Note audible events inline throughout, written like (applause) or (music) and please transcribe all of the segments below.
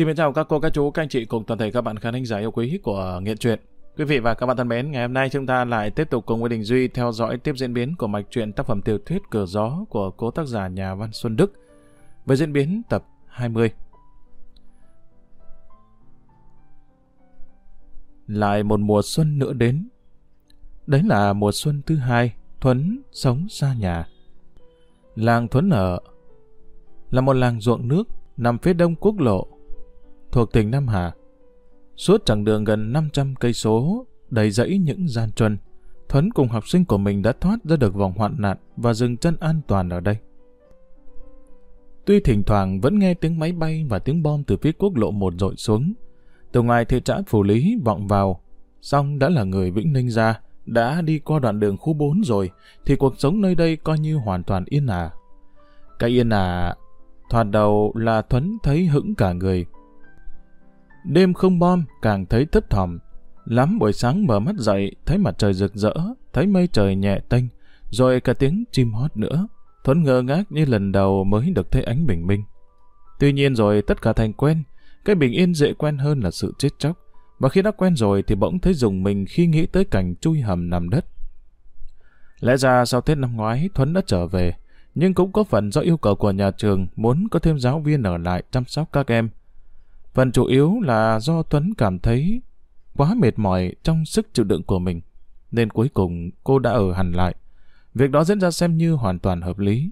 Xin chào các cô, các chú, các anh chị cùng toàn thể các bạn khán thính giả yêu quý của Nghiện Truyện. Quý vị và các bạn thân mến, ngày hôm nay chúng ta lại tiếp tục cùng với Đình Duy theo dõi tiếp diễn biến của mạch truyện tác phẩm tiểu thuyết Cờ Gió của cố tác giả nhà văn Xuân Đức với diễn biến tập 20. Lại một mùa xuân nữa đến. Đấy là mùa xuân thứ hai, Thuấn sống xa nhà. Làng Thuấn ở là một làng ruộng nước nằm phía đông quốc lộ thuộc tỉnh Nam Hà. Suốt chặng đường gần 500 cây số, đầy dẫy những gian truân, Thuấn cùng học sinh của mình đã thoát ra được vòng hoạn nạn và dừng chân an toàn ở đây. Tuy thỉnh thoảng vẫn nghe tiếng máy bay và tiếng bom từ phía quốc lộ một dội xuống, từ ngoài thị trấn Phủ Lý vọng vào, xong đã là người Vĩnh Ninh ra, đã đi qua đoạn đường khu 4 rồi, thì cuộc sống nơi đây coi như hoàn toàn yên ả. Cái yên ả, thoạt đầu là Thuấn thấy hững cả người, Đêm không bom càng thấy thấp thỏm. Lắm buổi sáng mở mắt dậy, thấy mặt trời rực rỡ, thấy mây trời nhẹ tênh, rồi cả tiếng chim hót nữa. Thuấn ngơ ngác như lần đầu mới được thấy ánh bình minh. Tuy nhiên rồi tất cả thành quen, cái bình yên dễ quen hơn là sự chết chóc. Và khi đã quen rồi thì bỗng thấy dùng mình khi nghĩ tới cảnh chui hầm nằm đất. Lẽ ra sau Tết năm ngoái Thuấn đã trở về, nhưng cũng có phần do yêu cầu của nhà trường muốn có thêm giáo viên ở lại chăm sóc các em, Phần chủ yếu là do Tuấn cảm thấy quá mệt mỏi trong sức chịu đựng của mình, nên cuối cùng cô đã ở hẳn lại. Việc đó diễn ra xem như hoàn toàn hợp lý.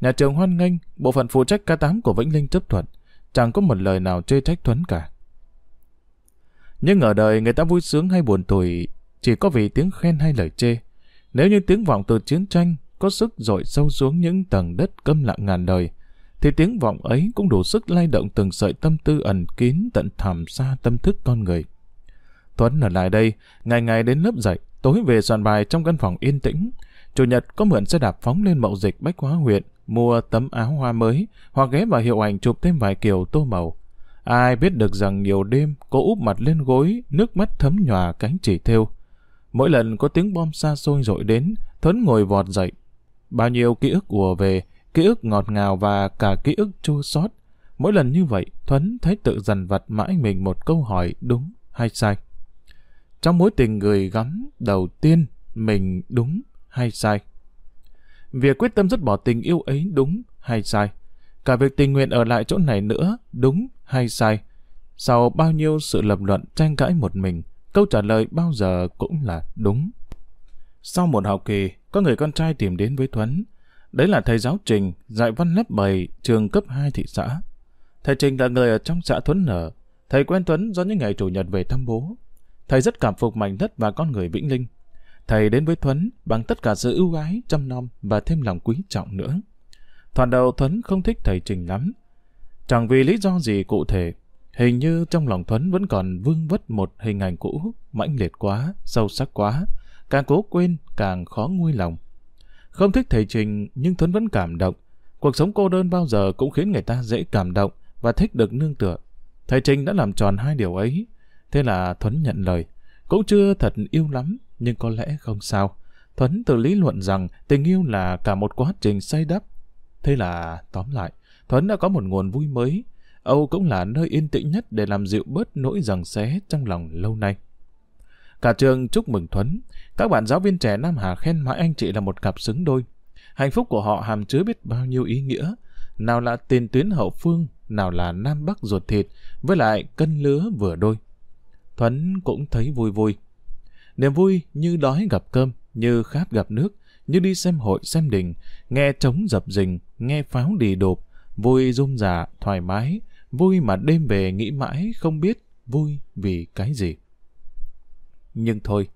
Nhà trường hoan nghênh, bộ phận phụ trách K8 của Vĩnh Linh chấp thuận, chẳng có một lời nào chê trách Tuấn cả. Nhưng ở đời người ta vui sướng hay buồn tủi chỉ có vì tiếng khen hay lời chê. Nếu như tiếng vọng từ chiến tranh có sức dội sâu xuống những tầng đất câm lặng ngàn đời, thì tiếng vọng ấy cũng đủ sức lay động từng sợi tâm tư ẩn kín tận thẳm xa tâm thức con người. Tuấn ở lại đây, ngày ngày đến lớp dạy, tối về soạn bài trong căn phòng yên tĩnh. Chủ nhật có mượn xe đạp phóng lên mậu dịch Bách Hóa huyện, mua tấm áo hoa mới, hoặc ghé vào hiệu ảnh chụp thêm vài kiểu tô màu. Ai biết được rằng nhiều đêm cô úp mặt lên gối, nước mắt thấm nhòa cánh chỉ thêu. Mỗi lần có tiếng bom xa xôi rội đến, Thuấn ngồi vọt dậy. Bao nhiêu ký ức ùa về, ký ức ngọt ngào và cả ký ức chua xót. Mỗi lần như vậy, Thuấn thấy tự dằn vặt mãi mình một câu hỏi đúng hay sai. Trong mối tình người gắm đầu tiên, mình đúng hay sai? Việc quyết tâm dứt bỏ tình yêu ấy đúng hay sai? Cả việc tình nguyện ở lại chỗ này nữa, đúng hay sai? Sau bao nhiêu sự lập luận tranh cãi một mình, câu trả lời bao giờ cũng là đúng. Sau một học kỳ, có người con trai tìm đến với Thuấn, Đấy là thầy giáo Trình, dạy văn lớp 7, trường cấp 2 thị xã. Thầy Trình là người ở trong xã Thuấn Nở. Thầy quen Tuấn do những ngày chủ nhật về thăm bố. Thầy rất cảm phục mảnh đất và con người Vĩnh Linh. Thầy đến với Thuấn bằng tất cả sự ưu ái, chăm nom và thêm lòng quý trọng nữa. Thoạt đầu Thuấn không thích thầy Trình lắm. Chẳng vì lý do gì cụ thể, hình như trong lòng Thuấn vẫn còn vương vất một hình ảnh cũ, mãnh liệt quá, sâu sắc quá. Càng cố quên, càng khó nguôi lòng. Không thích thầy Trình, nhưng Thuấn vẫn cảm động. Cuộc sống cô đơn bao giờ cũng khiến người ta dễ cảm động và thích được nương tựa. Thầy Trình đã làm tròn hai điều ấy. Thế là Thuấn nhận lời. Cũng chưa thật yêu lắm, nhưng có lẽ không sao. Thuấn tự lý luận rằng tình yêu là cả một quá trình say đắp. Thế là, tóm lại, Thuấn đã có một nguồn vui mới. Âu cũng là nơi yên tĩnh nhất để làm dịu bớt nỗi rằng xé trong lòng lâu nay. Cả trường chúc mừng Thuấn. Các bạn giáo viên trẻ Nam Hà khen mãi anh chị là một cặp xứng đôi. Hạnh phúc của họ hàm chứa biết bao nhiêu ý nghĩa. Nào là tiền tuyến hậu phương, nào là Nam Bắc ruột thịt, với lại cân lứa vừa đôi. Thuấn cũng thấy vui vui. Niềm vui như đói gặp cơm, như khát gặp nước, như đi xem hội xem đình, nghe trống dập dình, nghe pháo đi đột, vui rôm rả, thoải mái, vui mà đêm về nghĩ mãi không biết vui vì cái gì. Nhưng thôi,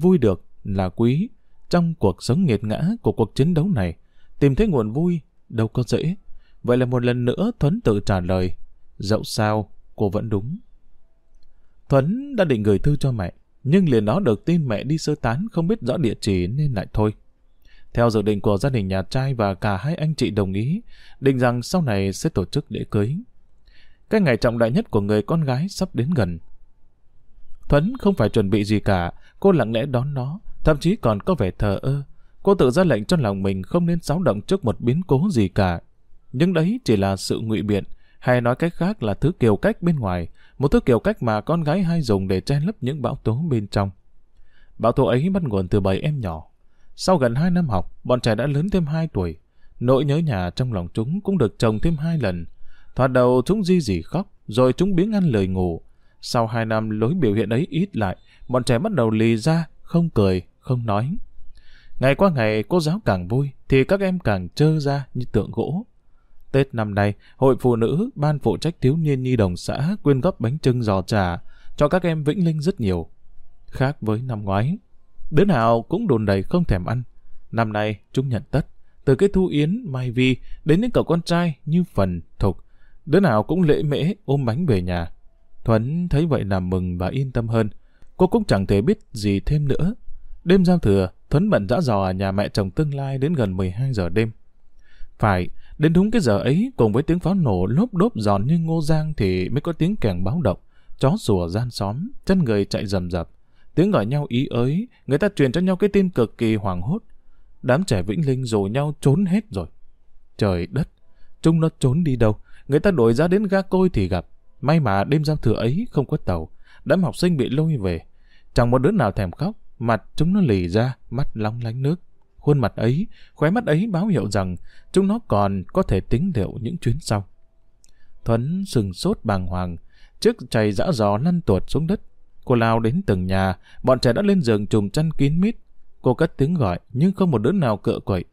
vui được là quý. Trong cuộc sống nghiệt ngã của cuộc chiến đấu này, tìm thấy nguồn vui đâu có dễ. Vậy là một lần nữa Thuấn tự trả lời, dẫu sao, cô vẫn đúng. Thuấn đã định gửi thư cho mẹ, nhưng liền đó được tin mẹ đi sơ tán không biết rõ địa chỉ nên lại thôi. Theo dự định của gia đình nhà trai và cả hai anh chị đồng ý, định rằng sau này sẽ tổ chức lễ cưới. Cái ngày trọng đại nhất của người con gái sắp đến gần, Thuấn không phải chuẩn bị gì cả, cô lặng lẽ đón nó, thậm chí còn có vẻ thờ ơ. Cô tự ra lệnh cho lòng mình không nên xáo động trước một biến cố gì cả. Nhưng đấy chỉ là sự ngụy biện, hay nói cách khác là thứ kiều cách bên ngoài, một thứ kiều cách mà con gái hay dùng để che lấp những bão tố bên trong. Bão tố ấy bắt nguồn từ bảy em nhỏ. Sau gần hai năm học, bọn trẻ đã lớn thêm 2 tuổi. Nỗi nhớ nhà trong lòng chúng cũng được chồng thêm hai lần. Thoạt đầu chúng di dỉ khóc, rồi chúng biếng ăn lời ngủ. Sau hai năm lối biểu hiện ấy ít lại, bọn trẻ bắt đầu lì ra, không cười, không nói. Ngày qua ngày cô giáo càng vui, thì các em càng trơ ra như tượng gỗ. Tết năm nay, Hội Phụ Nữ, Ban phụ trách thiếu niên nhi đồng xã quyên góp bánh trưng giò trà cho các em Vĩnh Linh rất nhiều. Khác với năm ngoái, đứa nào cũng đồn đầy không thèm ăn. Năm nay, chúng nhận tất. Từ cái Thu Yến, Mai Vi đến những cậu con trai như Phần, Thục. Đứa nào cũng lễ mễ ôm bánh về nhà. Thuấn thấy vậy là mừng và yên tâm hơn. Cô cũng chẳng thể biết gì thêm nữa. Đêm giao thừa, Thuấn bận dã dò ở nhà mẹ chồng tương lai đến gần 12 giờ đêm. Phải, đến đúng cái giờ ấy cùng với tiếng pháo nổ lốp đốp giòn như ngô giang thì mới có tiếng kèn báo động. Chó sủa gian xóm, chân người chạy rầm rập. Tiếng gọi nhau ý ới, người ta truyền cho nhau cái tin cực kỳ hoảng hốt. Đám trẻ Vĩnh Linh rủ nhau trốn hết rồi. Trời đất, chúng nó trốn đi đâu? Người ta đổi ra đến ga côi thì gặp. May mà đêm giao thừa ấy không có tàu. Đám học sinh bị lôi về. Chẳng một đứa nào thèm khóc. Mặt chúng nó lì ra, mắt long lánh nước. Khuôn mặt ấy, khóe mắt ấy báo hiệu rằng chúng nó còn có thể tính liệu những chuyến sau. Thuấn sừng sốt bàng hoàng, trước chày dã dò lăn tuột xuống đất. Cô lao đến từng nhà, bọn trẻ đã lên giường trùm chăn kín mít. Cô cất tiếng gọi, nhưng không một đứa nào cựa quậy.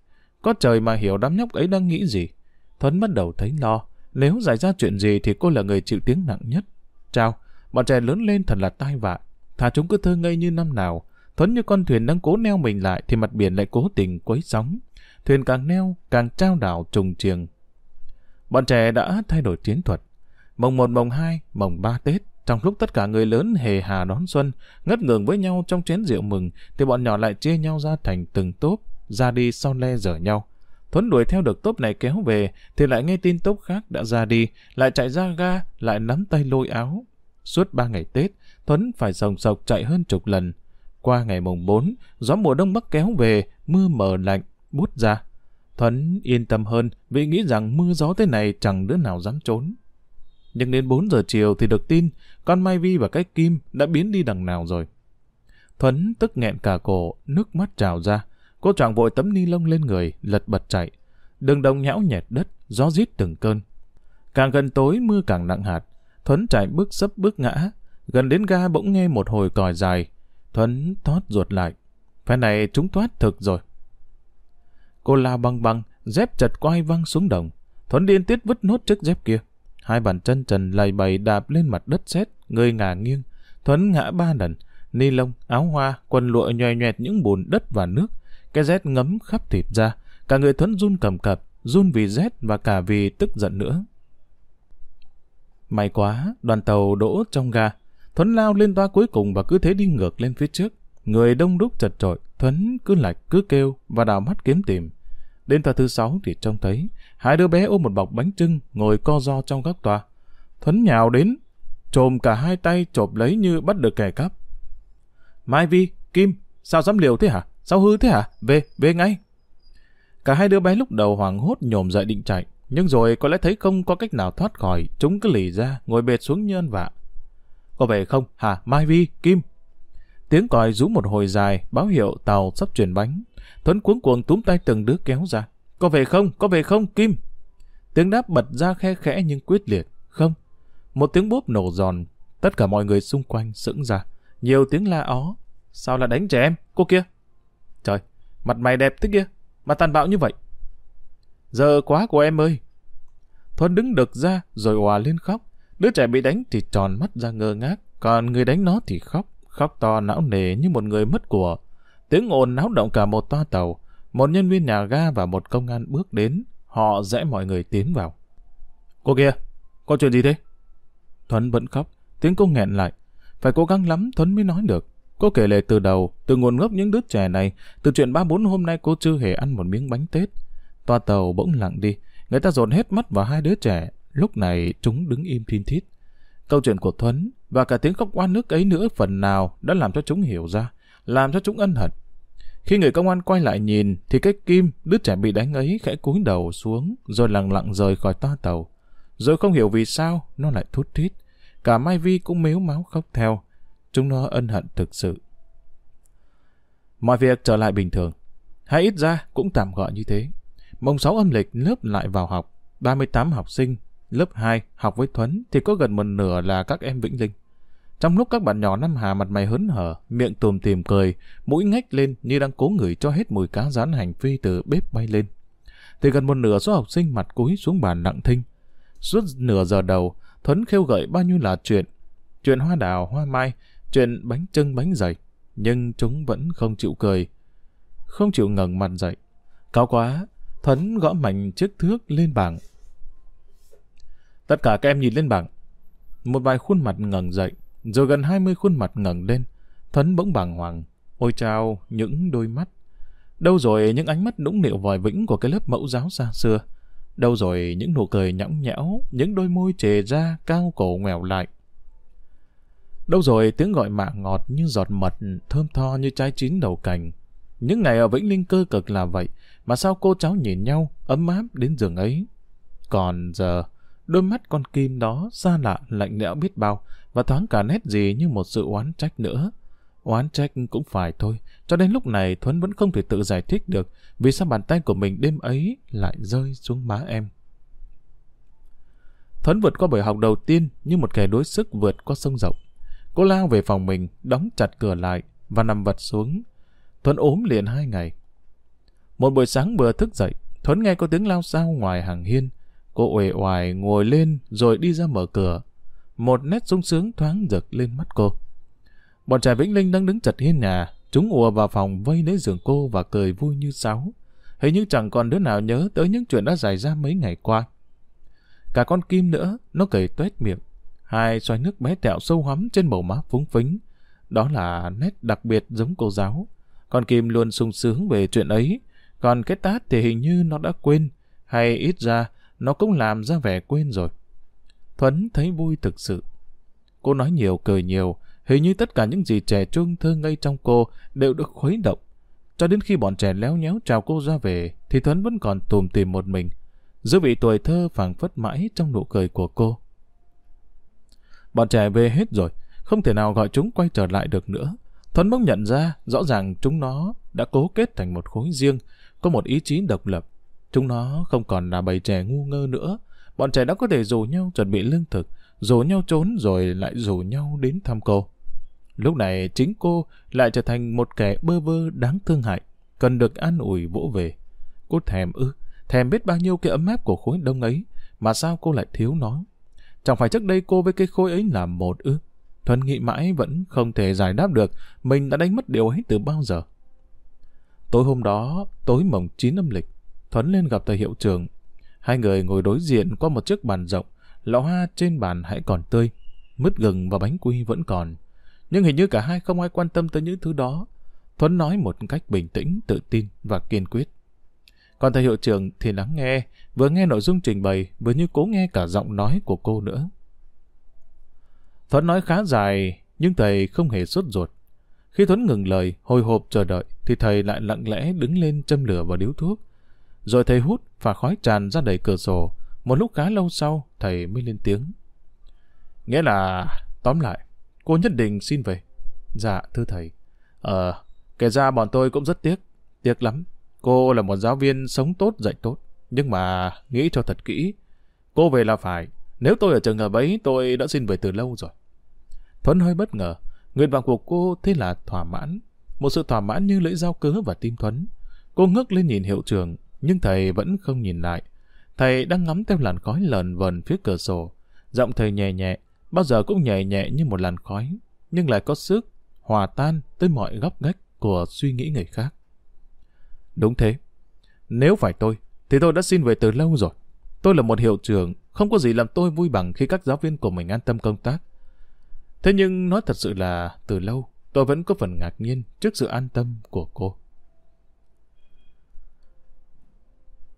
Có trời mà hiểu đám nhóc ấy đang nghĩ gì. Thuấn bắt đầu thấy lo. Nếu xảy ra chuyện gì thì cô là người chịu tiếng nặng nhất. Chào, bọn trẻ lớn lên thật là tai vạ. Thà chúng cứ thơ ngây như năm nào. Thuấn như con thuyền đang cố neo mình lại thì mặt biển lại cố tình quấy sóng. Thuyền càng neo, càng trao đảo trùng triềng. Bọn trẻ đã thay đổi chiến thuật. Mồng 1, mồng 2, mồng 3 Tết, trong lúc tất cả người lớn hề hà đón xuân, ngất ngường với nhau trong chén rượu mừng, thì bọn nhỏ lại chia nhau ra thành từng tốp, ra đi sau le dở nhau. Thuấn đuổi theo được tốp này kéo về, thì lại nghe tin tốp khác đã ra đi, lại chạy ra ga, lại nắm tay lôi áo. Suốt ba ngày Tết, Thuấn phải rồng sọc chạy hơn chục lần. Qua ngày mùng 4, gió mùa đông bắc kéo về, mưa mờ lạnh, bút ra. Thuấn yên tâm hơn vì nghĩ rằng mưa gió thế này chẳng đứa nào dám trốn. Nhưng đến 4 giờ chiều thì được tin con Mai Vi và cái Kim đã biến đi đằng nào rồi. Thuấn tức nghẹn cả cổ, nước mắt trào ra. Cô choàng vội tấm ni lông lên người, lật bật chạy. Đường đồng nhão nhẹt đất, gió rít từng cơn. Càng gần tối mưa càng nặng hạt. Thuấn chạy bước sấp bước ngã. Gần đến ga bỗng nghe một hồi còi dài. Thuấn thoát ruột lại. Phe này chúng thoát thực rồi. Cô lao băng băng, dép chật quai văng xuống đồng. Thuấn điên tiết vứt nốt chiếc dép kia. Hai bàn chân trần lầy bầy đạp lên mặt đất sét, người ngả nghiêng. Thuấn ngã ba lần. Ni lông, áo hoa, quần lụa nhòe nhoẹt những bùn đất và nước. Cái rét ngấm khắp thịt ra. Cả người Thuấn run cầm cập, run vì rét và cả vì tức giận nữa. May quá, đoàn tàu đỗ trong ga. Thuấn lao lên toa cuối cùng và cứ thế đi ngược lên phía trước. Người đông đúc chật trội, Thuấn cứ lạch cứ kêu và đào mắt kiếm tìm. Đến toa thứ sáu thì trông thấy hai đứa bé ôm một bọc bánh trưng ngồi co ro trong góc toa. Thuấn nhào đến, trồm cả hai tay chộp lấy như bắt được kẻ cắp. Mai Vi, Kim, sao dám liều thế hả? Sao hư thế hả? Về, về ngay. Cả hai đứa bé lúc đầu hoảng hốt nhổm dậy định chạy, nhưng rồi có lẽ thấy không có cách nào thoát khỏi, chúng cứ lì ra, ngồi bệt xuống như ăn vạ. Có về không? Hả? Mai Vi, Kim. Tiếng còi rú một hồi dài, báo hiệu tàu sắp chuyển bánh. Thuấn cuống cuồng túm tay từng đứa kéo ra. Có về không? Có về không? Kim! Tiếng đáp bật ra khe khẽ nhưng quyết liệt. Không. Một tiếng bốp nổ giòn. Tất cả mọi người xung quanh sững ra. Nhiều tiếng la ó. Sao là đánh trẻ em? Cô kia! Trời! Mặt mày đẹp thế kia! Mà tàn bạo như vậy! Giờ quá của em ơi! Thuấn đứng đực ra rồi òa lên khóc. Đứa trẻ bị đánh thì tròn mắt ra ngơ ngác. Còn người đánh nó thì khóc. Khóc to não nề như một người mất của. Tiếng ồn náo động cả một toa tàu. Một nhân viên nhà ga và một công an bước đến. Họ rẽ mọi người tiến vào. Cô kia, có chuyện gì thế? Thuấn vẫn khóc. Tiếng cô nghẹn lại. Phải cố gắng lắm Thuấn mới nói được. Cô kể lệ từ đầu, từ nguồn gốc những đứa trẻ này, từ chuyện ba bốn hôm nay cô chưa hề ăn một miếng bánh Tết. Toa tàu bỗng lặng đi, người ta dồn hết mắt vào hai đứa trẻ, lúc này chúng đứng im thiên thít. Câu chuyện của Thuấn và cả tiếng khóc oan nước ấy nữa phần nào đã làm cho chúng hiểu ra, làm cho chúng ân hận. Khi người công an quay lại nhìn, thì cái kim, đứa trẻ bị đánh ấy khẽ cúi đầu xuống, rồi lặng lặng rời khỏi toa tàu. Rồi không hiểu vì sao nó lại thút thít. Cả Mai Vi cũng mếu máu khóc theo. Chúng nó ân hận thực sự. Mọi việc trở lại bình thường. Hay ít ra cũng tạm gọi như thế. Mùng 6 âm lịch lớp lại vào học. 38 học sinh, lớp 2 học với Thuấn thì có gần một nửa là các em Vĩnh Linh. Trong lúc các bạn nhỏ năm Hà mặt mày hớn hở, miệng tùm tìm cười, mũi ngách lên như đang cố ngửi cho hết mùi cá rán hành phi từ bếp bay lên. Thì gần một nửa số học sinh mặt cúi xuống bàn nặng thinh. Suốt nửa giờ đầu, Thuấn khêu gợi bao nhiêu là chuyện. Chuyện hoa đào, hoa mai, chuyện bánh trưng bánh dày. Nhưng chúng vẫn không chịu cười. Không chịu ngẩng mặt dậy. Cao quá, Thuấn gõ mạnh chiếc thước lên bảng. Tất cả các em nhìn lên bảng. Một vài khuôn mặt ngẩng dậy, rồi gần 20 khuôn mặt ngẩng lên. Thuấn bỗng bàng hoàng. Ôi chao, những đôi mắt. Đâu rồi những ánh mắt nũng nịu vòi vĩnh của cái lớp mẫu giáo xa xưa. Đâu rồi những nụ cười nhõng nhẽo, những đôi môi trề ra, cao cổ ngoèo lại. Đâu rồi tiếng gọi mạ ngọt như giọt mật, thơm tho như trái chín đầu cành. Những ngày ở Vĩnh Linh cơ cực là vậy, mà sao cô cháu nhìn nhau, ấm áp đến giường ấy. Còn giờ, đôi mắt con kim đó xa lạ, lạnh lẽo biết bao, và thoáng cả nét gì như một sự oán trách nữa. Oán trách cũng phải thôi, cho đến lúc này Thuấn vẫn không thể tự giải thích được vì sao bàn tay của mình đêm ấy lại rơi xuống má em. Thuấn vượt qua buổi học đầu tiên như một kẻ đối sức vượt qua sông rộng. Cô lao về phòng mình, đóng chặt cửa lại và nằm vật xuống. Thuấn ốm liền hai ngày. Một buổi sáng vừa thức dậy, Thuấn nghe có tiếng lao sao ngoài hàng hiên. Cô uể oải ngồi lên rồi đi ra mở cửa. Một nét sung sướng thoáng rực lên mắt cô. Bọn trẻ Vĩnh Linh đang đứng chật hiên nhà, chúng ùa vào phòng vây lấy giường cô và cười vui như sáo. Hình như chẳng còn đứa nào nhớ tới những chuyện đã xảy ra mấy ngày qua. Cả con Kim nữa, nó cười tuét miệng. Hai xoay nước bé tẹo sâu hắm trên bầu má phúng phính. Đó là nét đặc biệt giống cô giáo. Con Kim luôn sung sướng về chuyện ấy. Còn cái tát thì hình như nó đã quên. Hay ít ra, nó cũng làm ra vẻ quên rồi. Thuấn thấy vui thực sự. Cô nói nhiều cười nhiều, hình như tất cả những gì trẻ trung thơ ngây trong cô đều được khuấy động. Cho đến khi bọn trẻ léo nhéo chào cô ra về, thì Thuấn vẫn còn tùm tìm một mình. Giữ vị tuổi thơ phảng phất mãi trong nụ cười của cô. Bọn trẻ về hết rồi, không thể nào gọi chúng quay trở lại được nữa. Thuấn bỗng nhận ra, rõ ràng chúng nó đã cố kết thành một khối riêng, có một ý chí độc lập. Chúng nó không còn là bầy trẻ ngu ngơ nữa. Bọn trẻ đã có thể rủ nhau chuẩn bị lương thực, rủ nhau trốn rồi lại rủ nhau đến thăm cô. Lúc này chính cô lại trở thành một kẻ bơ vơ đáng thương hại, cần được an ủi vỗ về. Cô thèm ư, thèm biết bao nhiêu cái ấm áp của khối đông ấy, mà sao cô lại thiếu nó? Chẳng phải trước đây cô với cái khối ấy là một ư? Thuần nghĩ mãi vẫn không thể giải đáp được mình đã đánh mất điều ấy từ bao giờ. Tối hôm đó, tối mồng 9 âm lịch, Thuấn lên gặp thầy hiệu trường Hai người ngồi đối diện qua một chiếc bàn rộng, lọ hoa trên bàn hãy còn tươi, mứt gừng và bánh quy vẫn còn. Nhưng hình như cả hai không ai quan tâm tới những thứ đó. Thuấn nói một cách bình tĩnh, tự tin và kiên quyết. Còn thầy hiệu trưởng thì lắng nghe, vừa nghe nội dung trình bày, vừa như cố nghe cả giọng nói của cô nữa. Thuấn nói khá dài, nhưng thầy không hề sốt ruột. Khi Thuấn ngừng lời, hồi hộp chờ đợi, thì thầy lại lặng lẽ đứng lên châm lửa vào điếu thuốc. Rồi thầy hút và khói tràn ra đầy cửa sổ. Một lúc khá lâu sau, thầy mới lên tiếng. Nghĩa là, tóm lại, cô nhất định xin về. Dạ, thưa thầy. Ờ, kể ra bọn tôi cũng rất tiếc. Tiếc lắm. Cô là một giáo viên sống tốt, dạy tốt. Nhưng mà, nghĩ cho thật kỹ. Cô về là phải. Nếu tôi ở trường hợp ấy, tôi đã xin về từ lâu rồi. Thuấn hơi bất ngờ. Nguyện vọng của cô thế là thỏa mãn. Một sự thỏa mãn như lưỡi dao cớ và tim Thuấn. Cô ngước lên nhìn hiệu trưởng, nhưng thầy vẫn không nhìn lại. Thầy đang ngắm theo làn khói lờn vần phía cửa sổ. Giọng thầy nhẹ nhẹ, bao giờ cũng nhẹ nhẹ như một làn khói, nhưng lại có sức hòa tan tới mọi góc ngách của suy nghĩ người khác. Đúng thế. Nếu phải tôi, thì tôi đã xin về từ lâu rồi. Tôi là một hiệu trưởng, không có gì làm tôi vui bằng khi các giáo viên của mình an tâm công tác. Thế nhưng nói thật sự là từ lâu, tôi vẫn có phần ngạc nhiên trước sự an tâm của cô.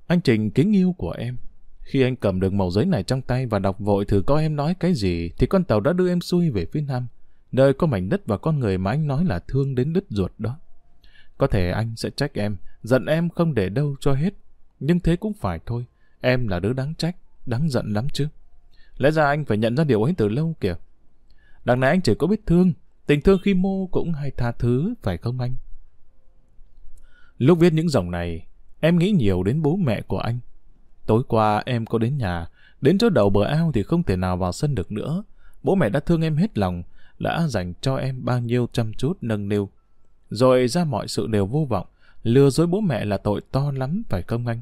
Anh Trình kính yêu của em. Khi anh cầm được mẩu giấy này trong tay và đọc vội thử coi em nói cái gì, thì con tàu đã đưa em xuôi về phía nam, nơi có mảnh đất và con người mà anh nói là thương đến đứt ruột đó. Có thể anh sẽ trách em, giận em không để đâu cho hết. Nhưng thế cũng phải thôi, em là đứa đáng trách, đáng giận lắm chứ. Lẽ ra anh phải nhận ra điều ấy từ lâu kìa. Đằng này anh chỉ có biết thương, tình thương khi mô cũng hay tha thứ, phải không anh? Lúc viết những dòng này, em nghĩ nhiều đến bố mẹ của anh. Tối qua em có đến nhà, đến chỗ đầu bờ ao thì không thể nào vào sân được nữa. Bố mẹ đã thương em hết lòng, đã dành cho em bao nhiêu chăm chút nâng niu. Rồi ra mọi sự đều vô vọng, lừa dối bố mẹ là tội to lắm phải không anh?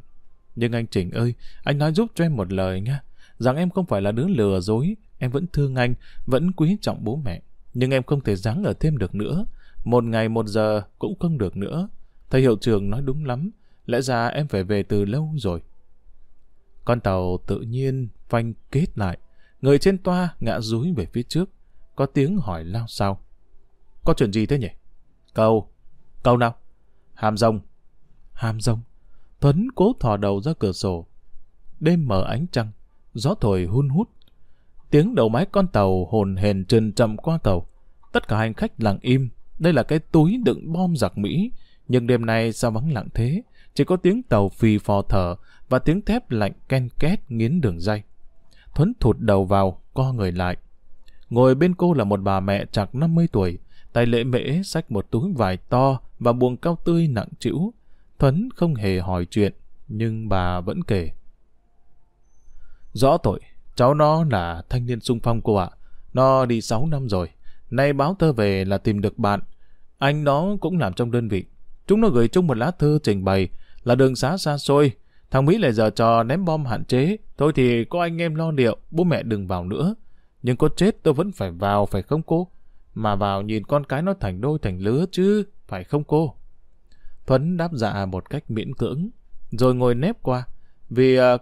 Nhưng anh Trình ơi, anh nói giúp cho em một lời nha, rằng em không phải là đứa lừa dối, em vẫn thương anh, vẫn quý trọng bố mẹ. Nhưng em không thể dáng ở thêm được nữa, một ngày một giờ cũng không được nữa. Thầy hiệu trưởng nói đúng lắm, lẽ ra em phải về từ lâu rồi. Con tàu tự nhiên phanh kết lại, người trên toa ngã rúi về phía trước, có tiếng hỏi lao sao. Có chuyện gì thế nhỉ? Cầu. Cầu nào? Hàm rồng. Hàm rồng. Tuấn cố thò đầu ra cửa sổ. Đêm mở ánh trăng, gió thổi hun hút. Tiếng đầu máy con tàu hồn hền trần chậm qua cầu. Tất cả hành khách lặng im. Đây là cái túi đựng bom giặc Mỹ. Nhưng đêm nay sao vắng lặng thế? Chỉ có tiếng tàu phì phò thở và tiếng thép lạnh ken két nghiến đường dây. Thuấn thụt đầu vào, co người lại. Ngồi bên cô là một bà mẹ chạc 50 tuổi, tay lễ mễ xách một túi vải to và buồng cao tươi nặng trĩu. Thuấn không hề hỏi chuyện, nhưng bà vẫn kể. Rõ tội, cháu nó là thanh niên sung phong cô ạ. Nó đi 6 năm rồi. Nay báo tơ về là tìm được bạn. Anh nó cũng làm trong đơn vị. Chúng nó gửi chung một lá thư trình bày là đường xá xa xôi. Thằng Mỹ lại giờ trò ném bom hạn chế. Thôi thì có anh em lo liệu, bố mẹ đừng vào nữa. Nhưng có chết tôi vẫn phải vào, phải không cô? Mà vào nhìn con cái nó thành đôi thành lứa chứ, phải không cô? Thuấn đáp dạ một cách miễn cưỡng, rồi ngồi nép qua. Vì à,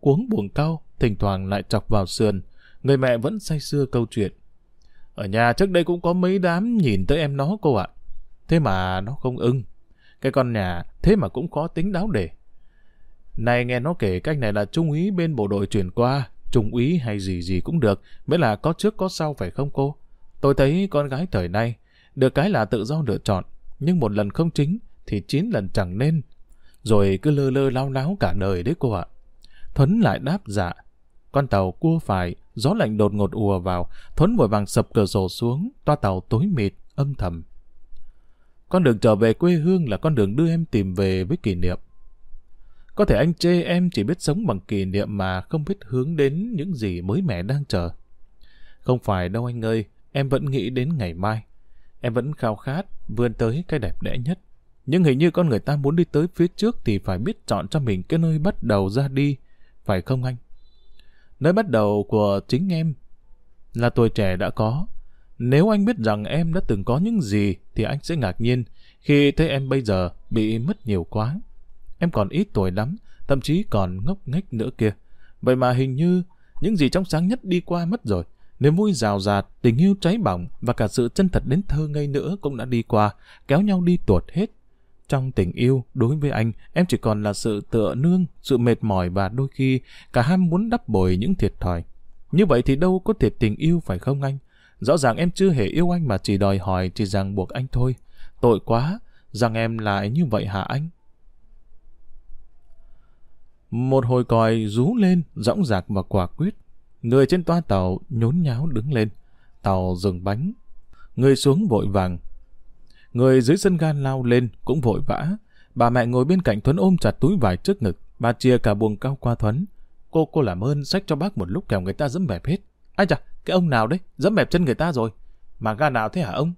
cuống buồng cao thỉnh thoảng lại chọc vào sườn, người mẹ vẫn say sưa câu chuyện. Ở nhà trước đây cũng có mấy đám nhìn tới em nó cô ạ. Thế mà nó không ưng. Cái con nhà thế mà cũng có tính đáo để. Này nghe nó kể cách này là trung úy bên bộ đội chuyển qua, trung úy hay gì gì cũng được, mới là có trước có sau phải không cô? Tôi thấy con gái thời nay, được cái là tự do lựa chọn, nhưng một lần không chính thì chín lần chẳng nên. Rồi cứ lơ lơ lao láo cả đời đấy cô ạ. Thuấn lại đáp dạ. Con tàu cua phải, gió lạnh đột ngột ùa vào, Thuấn vội vàng sập cửa sổ xuống, toa tàu tối mịt, âm thầm. Con đường trở về quê hương là con đường đưa em tìm về với kỷ niệm. Có thể anh chê em chỉ biết sống bằng kỷ niệm mà không biết hướng đến những gì mới mẻ đang chờ. Không phải đâu anh ơi, em vẫn nghĩ đến ngày mai. Em vẫn khao khát vươn tới cái đẹp đẽ nhất. Nhưng hình như con người ta muốn đi tới phía trước thì phải biết chọn cho mình cái nơi bắt đầu ra đi. Phải không anh? Nơi bắt đầu của chính em là tuổi trẻ đã có. Nếu anh biết rằng em đã từng có những gì thì anh sẽ ngạc nhiên khi thấy em bây giờ bị mất nhiều quá. Em còn ít tuổi lắm, thậm chí còn ngốc nghếch nữa kia. Vậy mà hình như những gì trong sáng nhất đi qua mất rồi. Niềm vui rào rạt, tình yêu cháy bỏng và cả sự chân thật đến thơ ngây nữa cũng đã đi qua, kéo nhau đi tuột hết. Trong tình yêu, đối với anh, em chỉ còn là sự tựa nương, sự mệt mỏi và đôi khi cả ham muốn đắp bồi những thiệt thòi. Như vậy thì đâu có thiệt tình yêu phải không anh? Rõ ràng em chưa hề yêu anh mà chỉ đòi hỏi, chỉ ràng buộc anh thôi. Tội quá, rằng em lại như vậy hả anh? Một hồi còi rú lên, rõng rạc và quả quyết. Người trên toa tàu nhốn nháo đứng lên. Tàu dừng bánh. Người xuống vội vàng. Người dưới sân ga lao lên cũng vội vã. Bà mẹ ngồi bên cạnh Thuấn ôm chặt túi vải trước ngực. Bà chia cả buồng cao qua Thuấn. Cô cô làm ơn xách cho bác một lúc kẻo người ta dẫm bẹp hết. Ai chà, cái ông nào đấy, dẫm bẹp chân người ta rồi. Mà ga nào thế hả ông?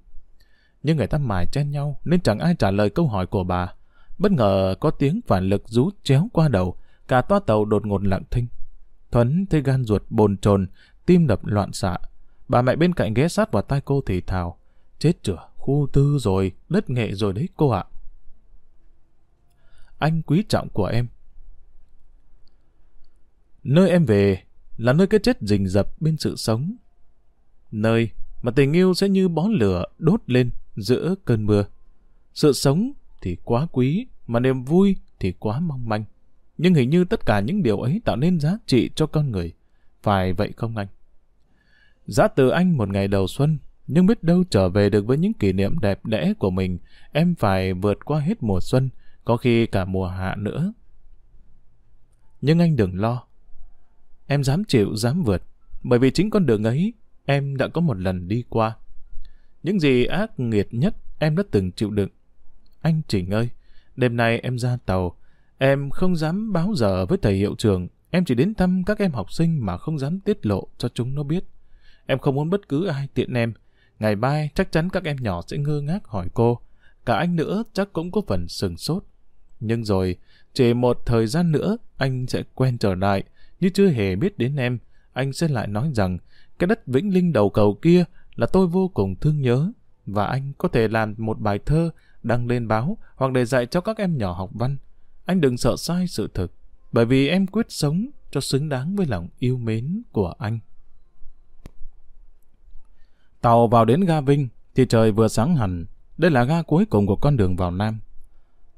Nhưng người ta mài chen nhau nên chẳng ai trả lời câu hỏi của bà. Bất ngờ có tiếng phản lực rú chéo qua đầu, cả toa tàu đột ngột lặng thinh. Thuấn thấy gan ruột bồn chồn, tim đập loạn xạ. Bà mẹ bên cạnh ghé sát vào tai cô thì thào. Chết chửa, khu tư rồi, đất nghệ rồi đấy cô ạ. Anh quý trọng của em. Nơi em về là nơi cái chết rình rập bên sự sống. Nơi mà tình yêu sẽ như bó lửa đốt lên giữa cơn mưa. Sự sống thì quá quý, mà niềm vui thì quá mong manh. Nhưng hình như tất cả những điều ấy tạo nên giá trị cho con người. Phải vậy không anh? Giá từ anh một ngày đầu xuân, nhưng biết đâu trở về được với những kỷ niệm đẹp đẽ của mình, em phải vượt qua hết mùa xuân, có khi cả mùa hạ nữa. Nhưng anh đừng lo. Em dám chịu, dám vượt. bởi vì chính con đường ấy em đã có một lần đi qua. Những gì ác nghiệt nhất em đã từng chịu đựng. Anh Trình ơi, đêm nay em ra tàu, em không dám báo giờ với thầy hiệu trưởng, em chỉ đến thăm các em học sinh mà không dám tiết lộ cho chúng nó biết. Em không muốn bất cứ ai tiện em. Ngày mai chắc chắn các em nhỏ sẽ ngơ ngác hỏi cô. Cả anh nữa chắc cũng có phần sừng sốt. Nhưng rồi, chỉ một thời gian nữa, anh sẽ quen trở lại, như chưa hề biết đến em. Anh sẽ lại nói rằng, cái đất Vĩnh Linh đầu cầu kia là tôi vô cùng thương nhớ, và anh có thể làm một bài thơ đăng lên báo hoặc để dạy cho các em nhỏ học văn. Anh đừng sợ sai sự thực, bởi vì em quyết sống cho xứng đáng với lòng yêu mến của anh. Tàu vào đến ga Vinh thì trời vừa sáng hẳn. Đây là ga cuối cùng của con đường vào Nam.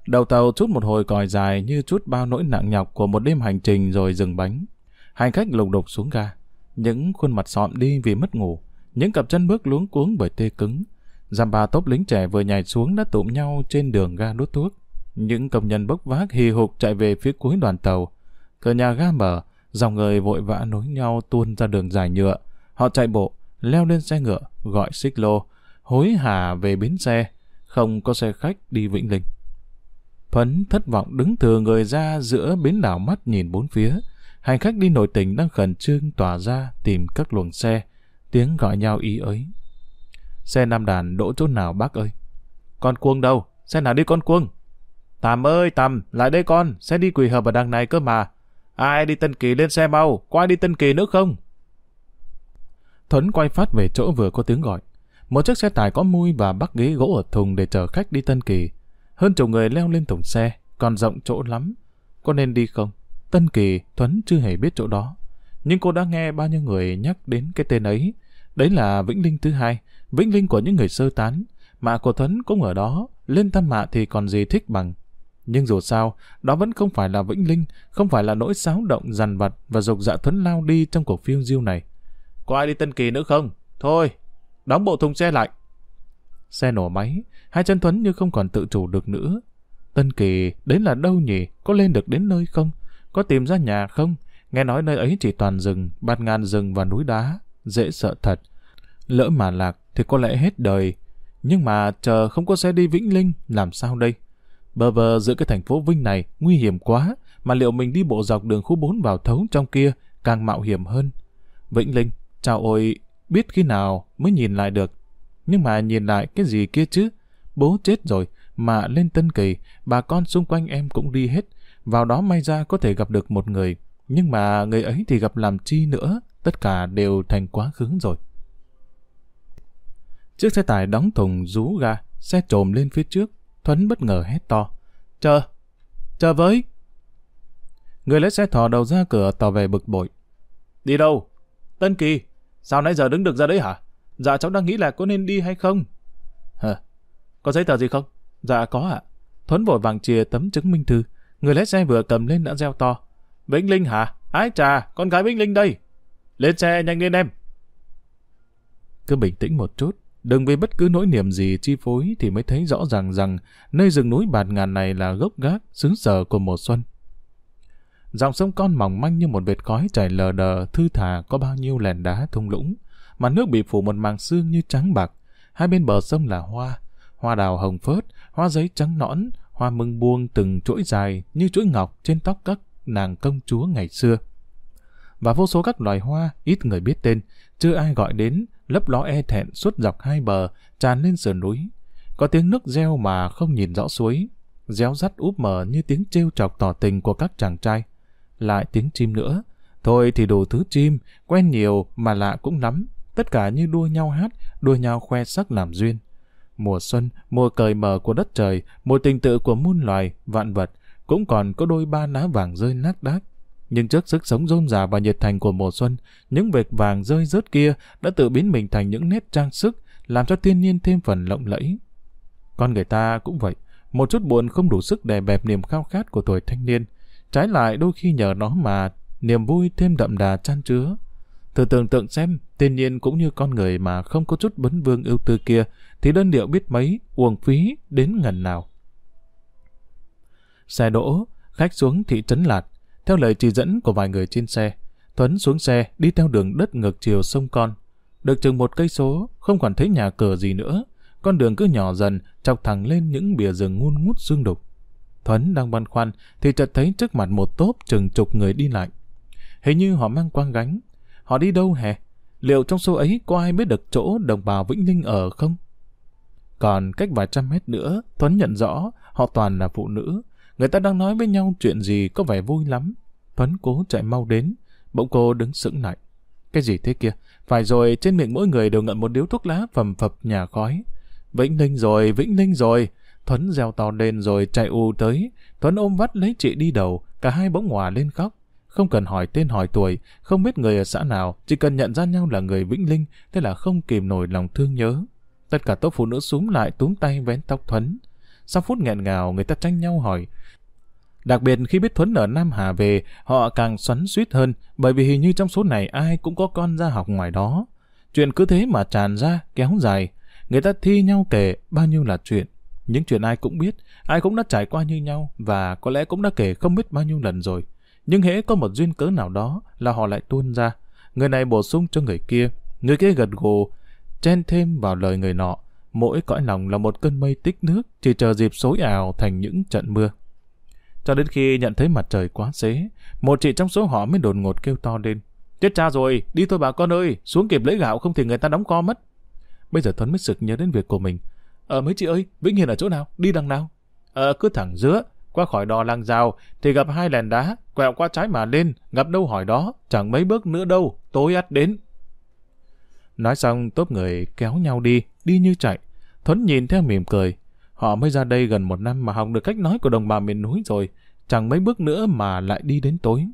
Đầu tàu chút một hồi còi dài như chút bao nỗi nặng nhọc của một đêm hành trình rồi dừng bánh. Hành khách lục đục xuống ga. Những khuôn mặt sọm đi vì mất ngủ. Những cặp chân bước luống cuống bởi tê cứng. Giam ba tốp lính trẻ vừa nhảy xuống đã tụm nhau trên đường ga đốt thuốc. Những công nhân bốc vác hì hục chạy về phía cuối đoàn tàu. Cửa nhà ga mở, dòng người vội vã nối nhau tuôn ra đường dài nhựa. Họ chạy bộ, leo lên xe ngựa, gọi xích lô, hối hả về bến xe, không có xe khách đi Vĩnh Linh. Phấn thất vọng đứng thừa người ra giữa bến đảo mắt nhìn bốn phía. Hành khách đi nội tỉnh đang khẩn trương tỏa ra tìm các luồng xe, tiếng gọi nhau ý ấy. Xe Nam Đàn đỗ chỗ nào bác ơi? Con cuông đâu? Xe nào đi con cuông? Tàm ơi, Tàm, lại đây con, sẽ đi quỳ hợp ở đằng này cơ mà. Ai đi Tân Kỳ lên xe mau, có ai đi Tân Kỳ nữa không? Thuấn quay phát về chỗ vừa có tiếng gọi. Một chiếc xe tải có mui và bắc ghế gỗ ở thùng để chở khách đi Tân Kỳ. Hơn chục người leo lên thùng xe, còn rộng chỗ lắm. Có nên đi không? Tân Kỳ, Thuấn chưa hề biết chỗ đó. Nhưng cô đã nghe bao nhiêu người nhắc đến cái tên ấy. Đấy là Vĩnh Linh thứ hai, Vĩnh Linh của những người sơ tán. Mạ của Thuấn cũng ở đó, lên thăm mạ thì còn gì thích bằng. Nhưng dù sao, đó vẫn không phải là Vĩnh Linh, không phải là nỗi xáo động dằn vặt và dục dạ Thuấn lao đi trong cuộc phiêu diêu này. Có ai đi Tân Kỳ nữa không? Thôi, đóng bộ thùng xe lại. Xe nổ máy, hai chân Thuấn như không còn tự chủ được nữa. Tân Kỳ, đến là đâu nhỉ? Có lên được đến nơi không? Có tìm ra nhà không? Nghe nói nơi ấy chỉ toàn rừng, bạt ngàn rừng và núi đá. Dễ sợ thật. Lỡ mà lạc thì có lẽ hết đời. Nhưng mà chờ không có xe đi Vĩnh Linh, làm sao đây? Bờ vờ giữa cái thành phố Vinh này nguy hiểm quá, mà liệu mình đi bộ dọc đường khu 4 vào thấu trong kia càng mạo hiểm hơn. Vĩnh Linh, chào ôi, biết khi nào mới nhìn lại được. Nhưng mà nhìn lại cái gì kia chứ? Bố chết rồi, mà lên Tân Kỳ, bà con xung quanh em cũng đi hết. Vào đó may ra có thể gặp được một người. Nhưng mà người ấy thì gặp làm chi nữa, tất cả đều thành quá khứ rồi. Chiếc xe tải đóng thùng rú ga, xe trồm lên phía trước. Thuấn bất ngờ hét to. Chờ! Chờ với! Người lái xe thò đầu ra cửa tỏ về bực bội. Đi đâu? Tân Kỳ! Sao nãy giờ đứng được ra đấy hả? Dạ cháu đang nghĩ là có nên đi hay không? Hả? Có giấy tờ gì không? Dạ có ạ. Thuấn vội vàng chìa tấm chứng minh thư. Người lái xe vừa cầm lên đã reo to. Vĩnh Linh hả? Ái trà, con gái Vĩnh Linh đây. Lên xe nhanh lên em. Cứ bình tĩnh một chút. Đừng vì bất cứ nỗi niềm gì chi phối thì mới thấy rõ ràng rằng nơi rừng núi bạt ngàn này là gốc gác, xứ sở của mùa xuân. Dòng sông con mỏng manh như một vệt khói chảy lờ đờ, thư thả có bao nhiêu lèn đá thung lũng. Mà nước bị phủ một màng xương như trắng bạc. Hai bên bờ sông là hoa, hoa đào hồng phớt, hoa giấy trắng nõn, hoa mưng buông từng chuỗi dài như chuỗi ngọc trên tóc các nàng công chúa ngày xưa. Và vô số các loài hoa ít người biết tên, chưa ai gọi đến, lấp ló e thẹn suốt dọc hai bờ, tràn lên sườn núi. Có tiếng nước reo mà không nhìn rõ suối, réo rắt úp mờ như tiếng trêu chọc tỏ tình của các chàng trai. Lại tiếng chim nữa. Thôi thì đủ thứ chim, quen nhiều mà lạ cũng lắm. Tất cả như đua nhau hát, đua nhau khoe sắc làm duyên. Mùa xuân, mùa cởi mở của đất trời, mùa tình tự của muôn loài, vạn vật, cũng còn có đôi ba lá vàng rơi nát đác. Nhưng trước sức sống rôm rả và nhiệt thành của mùa xuân, những vệt vàng rơi rớt kia đã tự biến mình thành những nét trang sức, làm cho thiên nhiên thêm phần lộng lẫy. Con người ta cũng vậy, một chút buồn không đủ sức đè bẹp niềm khao khát của tuổi thanh niên. Trái lại đôi khi nhờ nó mà niềm vui thêm đậm đà chan chứa. Thử tưởng tượng xem, thiên nhiên cũng như con người mà không có chút bấn vương ưu tư kia, thì đơn điệu biết mấy, uổng phí đến ngần nào. Xe đỗ, khách xuống thị trấn Lạt, theo lời chỉ dẫn của vài người trên xe. Tuấn xuống xe, đi theo đường đất ngược chiều sông Con. Được chừng một cây số, không còn thấy nhà cửa gì nữa. Con đường cứ nhỏ dần, chọc thẳng lên những bìa rừng ngun ngút xương đục. Thuấn đang băn khoăn, thì chợt thấy trước mặt một tốp chừng chục người đi lại. Hình như họ mang quang gánh. Họ đi đâu hè? Liệu trong số ấy có ai biết được chỗ đồng bào Vĩnh Linh ở không? Còn cách vài trăm mét nữa, Thuấn nhận rõ họ toàn là phụ nữ. Người ta đang nói với nhau chuyện gì có vẻ vui lắm. Thuấn cố chạy mau đến, bỗng cô đứng sững lại. Cái gì thế kia? Phải rồi, trên miệng mỗi người đều ngậm một điếu thuốc lá phầm phập nhà khói. Vĩnh Linh rồi, Vĩnh Linh rồi. Thuấn reo to lên rồi chạy u tới. Thuấn ôm vắt lấy chị đi đầu, cả hai bỗng hòa lên khóc. Không cần hỏi tên hỏi tuổi, không biết người ở xã nào, chỉ cần nhận ra nhau là người Vĩnh Linh, thế là không kìm nổi lòng thương nhớ. Tất cả tốp phụ nữ xuống lại túm tay vén tóc Thuấn. Sau phút nghẹn ngào, người ta tranh nhau hỏi. Đặc biệt khi biết Thuấn ở Nam Hà về, họ càng xoắn suýt hơn, bởi vì hình như trong số này ai cũng có con ra học ngoài đó. Chuyện cứ thế mà tràn ra, kéo dài. Người ta thi nhau kể bao nhiêu là chuyện. Những chuyện ai cũng biết, ai cũng đã trải qua như nhau và có lẽ cũng đã kể không biết bao nhiêu lần rồi. Nhưng hễ có một duyên cớ nào đó là họ lại tuôn ra. Người này bổ sung cho người kia, người kia gật gù, chen thêm vào lời người nọ. Mỗi cõi lòng là một cơn mây tích nước, chỉ chờ dịp xối ảo thành những trận mưa. Cho đến khi nhận thấy mặt trời quá xế, một chị trong số họ mới đột ngột kêu to lên. Chết cha rồi, đi thôi bà con ơi, xuống kịp lấy gạo không thì người ta đóng co mất. Bây giờ Tuấn mới sực nhớ đến việc của mình. Ờ mấy chị ơi, Vĩnh Hiền ở chỗ nào? Đi đằng nào? Ờ cứ thẳng giữa, qua khỏi đò làng rào thì gặp hai lèn đá, quẹo qua trái mà lên, gặp đâu hỏi đó, chẳng mấy bước nữa đâu, tối ắt đến. Nói xong tốt người kéo nhau đi, đi như chạy. Thuấn nhìn theo mỉm cười. Họ mới ra đây gần một năm mà học được cách nói của đồng bào miền núi rồi, chẳng mấy bước nữa mà lại đi đến tối.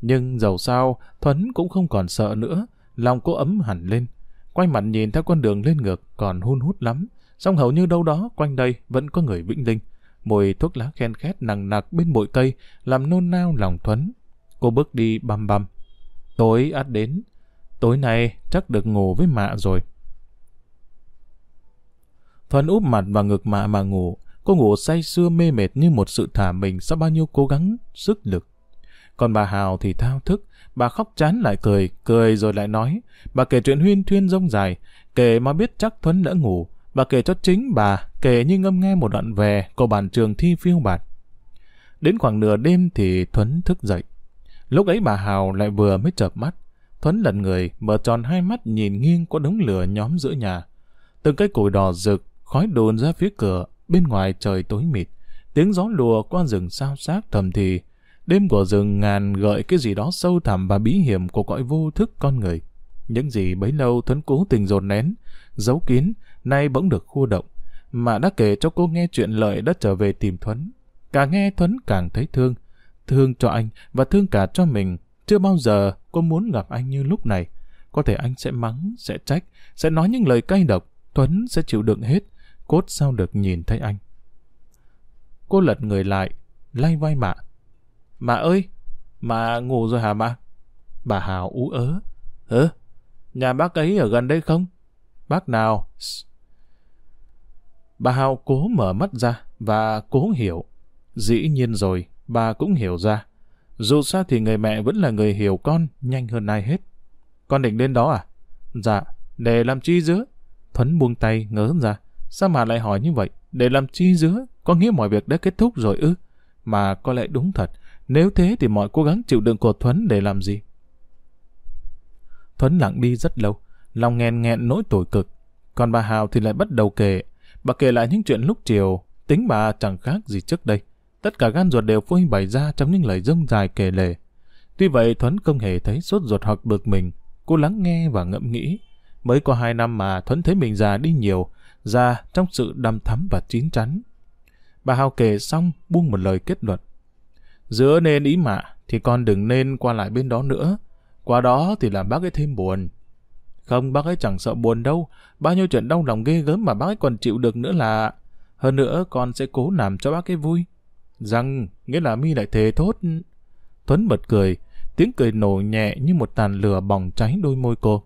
Nhưng dầu sao, Thuấn cũng không còn sợ nữa, lòng cô ấm hẳn lên. Quay mặt nhìn theo con đường lên ngược còn hun hút lắm, song hầu như đâu đó quanh đây vẫn có người vĩnh linh. Mùi thuốc lá khen khét nặng nặc bên bụi cây làm nôn nao lòng Thuấn. Cô bước đi băm băm. Tối át đến. Tối nay chắc được ngủ với mạ rồi. Thuấn úp mặt vào ngực mạ mà ngủ. Cô ngủ say sưa mê mệt như một sự thả mình sau bao nhiêu cố gắng, sức lực. Còn bà Hào thì thao thức, bà khóc chán lại cười, cười rồi lại nói. Bà kể chuyện huyên thuyên rông dài, kể mà biết chắc Thuấn đã ngủ. Bà kể cho chính bà, kể như ngâm nghe một đoạn về của bản trường thi phiêu bạt. Đến khoảng nửa đêm thì Thuấn thức dậy. Lúc ấy bà Hào lại vừa mới chợp mắt. Thuấn lật người, mở tròn hai mắt nhìn nghiêng qua đống lửa nhóm giữa nhà. Từng cây củi đỏ rực, khói đồn ra phía cửa, bên ngoài trời tối mịt. Tiếng gió lùa qua rừng sao xác thầm thì. Đêm của rừng ngàn gợi cái gì đó sâu thẳm và bí hiểm của cõi vô thức con người. Những gì bấy lâu Thuấn cố tình dồn nén, giấu kín, nay bỗng được khu động. Mà đã kể cho cô nghe chuyện lợi đã trở về tìm Thuấn. Càng nghe Thuấn càng thấy thương. Thương cho anh và thương cả cho mình. Chưa bao giờ cô muốn gặp anh như lúc này. Có thể anh sẽ mắng, sẽ trách, sẽ nói những lời cay độc. Thuấn sẽ chịu đựng hết. Cốt sao được nhìn thấy anh. Cô lật người lại, lay vai mạ. Mạ ơi, mạ ngủ rồi hả mạ? Bà Hào ú ớ. Hứ, nhà bác ấy ở gần đây không? Bác nào? Bà Hào cố mở mắt ra và cố hiểu. Dĩ nhiên rồi, bà cũng hiểu ra. Dù sao thì người mẹ vẫn là người hiểu con nhanh hơn ai hết. Con định đến đó à? Dạ, để làm chi giữa? Thuấn buông tay ngớ ra. Sao mà lại hỏi như vậy? Để làm chi dứa? Có nghĩa mọi việc đã kết thúc rồi ư? Mà có lẽ đúng thật. Nếu thế thì mọi cố gắng chịu đựng của Thuấn để làm gì? Thuấn lặng đi rất lâu. Lòng nghẹn nghẹn nỗi tủi cực. Còn bà Hào thì lại bắt đầu kể Bà kể lại những chuyện lúc chiều, tính bà chẳng khác gì trước đây. Tất cả gan ruột đều phơi bày ra trong những lời dông dài kể lể. Tuy vậy Thuấn không hề thấy sốt ruột hoặc bực mình. Cô lắng nghe và ngẫm nghĩ. Mới có hai năm mà Thuấn thấy mình già đi nhiều, ra trong sự đầm thắm và chín chắn. Bà Hào kể xong buông một lời kết luận. Giữa nên ý mạ thì con đừng nên qua lại bên đó nữa. Qua đó thì làm bác ấy thêm buồn. Không, bác ấy chẳng sợ buồn đâu. Bao nhiêu chuyện đau lòng ghê gớm mà bác ấy còn chịu được nữa là... Hơn nữa, con sẽ cố làm cho bác ấy vui. Rằng, nghĩa là mi lại thề thốt. Tuấn bật cười, tiếng cười nổ nhẹ như một tàn lửa bỏng cháy đôi môi cô.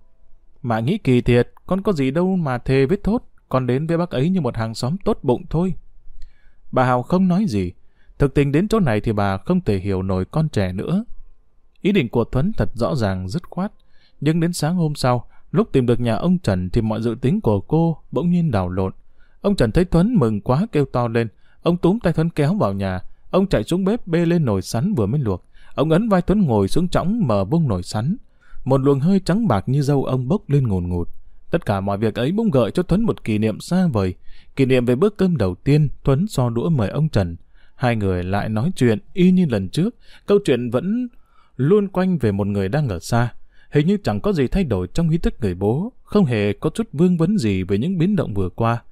Mạ nghĩ kỳ thiệt, con có gì đâu mà thề với thốt, con đến với bác ấy như một hàng xóm tốt bụng thôi. Bà Hào không nói gì. Thực tình đến chỗ này thì bà không thể hiểu nổi con trẻ nữa. Ý định của Thuấn thật rõ ràng, dứt khoát. Nhưng đến sáng hôm sau, lúc tìm được nhà ông Trần thì mọi dự tính của cô bỗng nhiên đảo lộn. Ông Trần thấy Thuấn mừng quá kêu to lên. Ông túm tay Thuấn kéo vào nhà. Ông chạy xuống bếp bê lên nồi sắn vừa mới luộc. Ông ấn vai Thuấn ngồi xuống trõng mở bung nồi sắn. Một luồng hơi trắng bạc như dâu ông bốc lên ngùn ngụt. Tất cả mọi việc ấy bung gợi cho Thuấn một kỷ niệm xa vời. Kỷ niệm về bữa cơm đầu tiên, Thuấn so đũa mời ông Trần. Hai người lại nói chuyện y như lần trước. Câu chuyện vẫn luôn quanh về một người đang ở xa. Hình như chẳng có gì thay đổi trong ý thức người bố, không hề có chút vương vấn gì về những biến động vừa qua.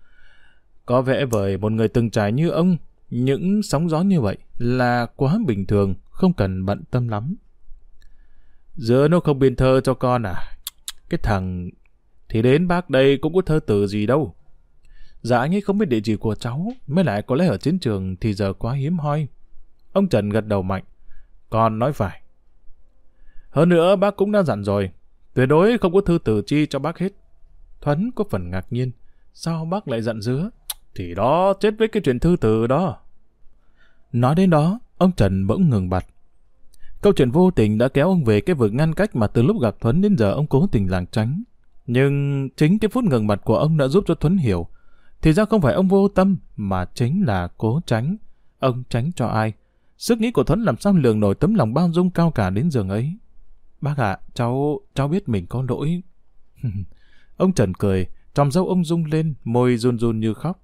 Có vẻ vời một người từng trải như ông, những sóng gió như vậy là quá bình thường, không cần bận tâm lắm. Giữa nó không biên thơ cho con à? Cái thằng... Thì đến bác đây cũng có thơ từ gì đâu. Dạ anh ấy không biết địa chỉ của cháu, mới lại có lẽ ở chiến trường thì giờ quá hiếm hoi. Ông Trần gật đầu mạnh. Con nói phải. Hơn nữa bác cũng đã dặn rồi, tuyệt đối không có thư từ chi cho bác hết. Thuấn có phần ngạc nhiên. Sao bác lại dặn dứa? Thì đó, chết với cái chuyện thư từ đó. Nói đến đó, ông Trần bỗng ngừng bặt. Câu chuyện vô tình đã kéo ông về cái vực ngăn cách mà từ lúc gặp Thuấn đến giờ ông cố tình lảng tránh. Nhưng chính cái phút ngừng mặt của ông đã giúp cho Thuấn hiểu. Thì ra không phải ông vô tâm, mà chính là cố tránh. Ông tránh cho ai? Sức nghĩ của Thuấn làm sao lường nổi tấm lòng bao dung cao cả đến giường ấy. Bác ạ, cháu, cháu biết mình có lỗi. (laughs) ông Trần cười, tròm dâu ông rung lên, môi run run như khóc.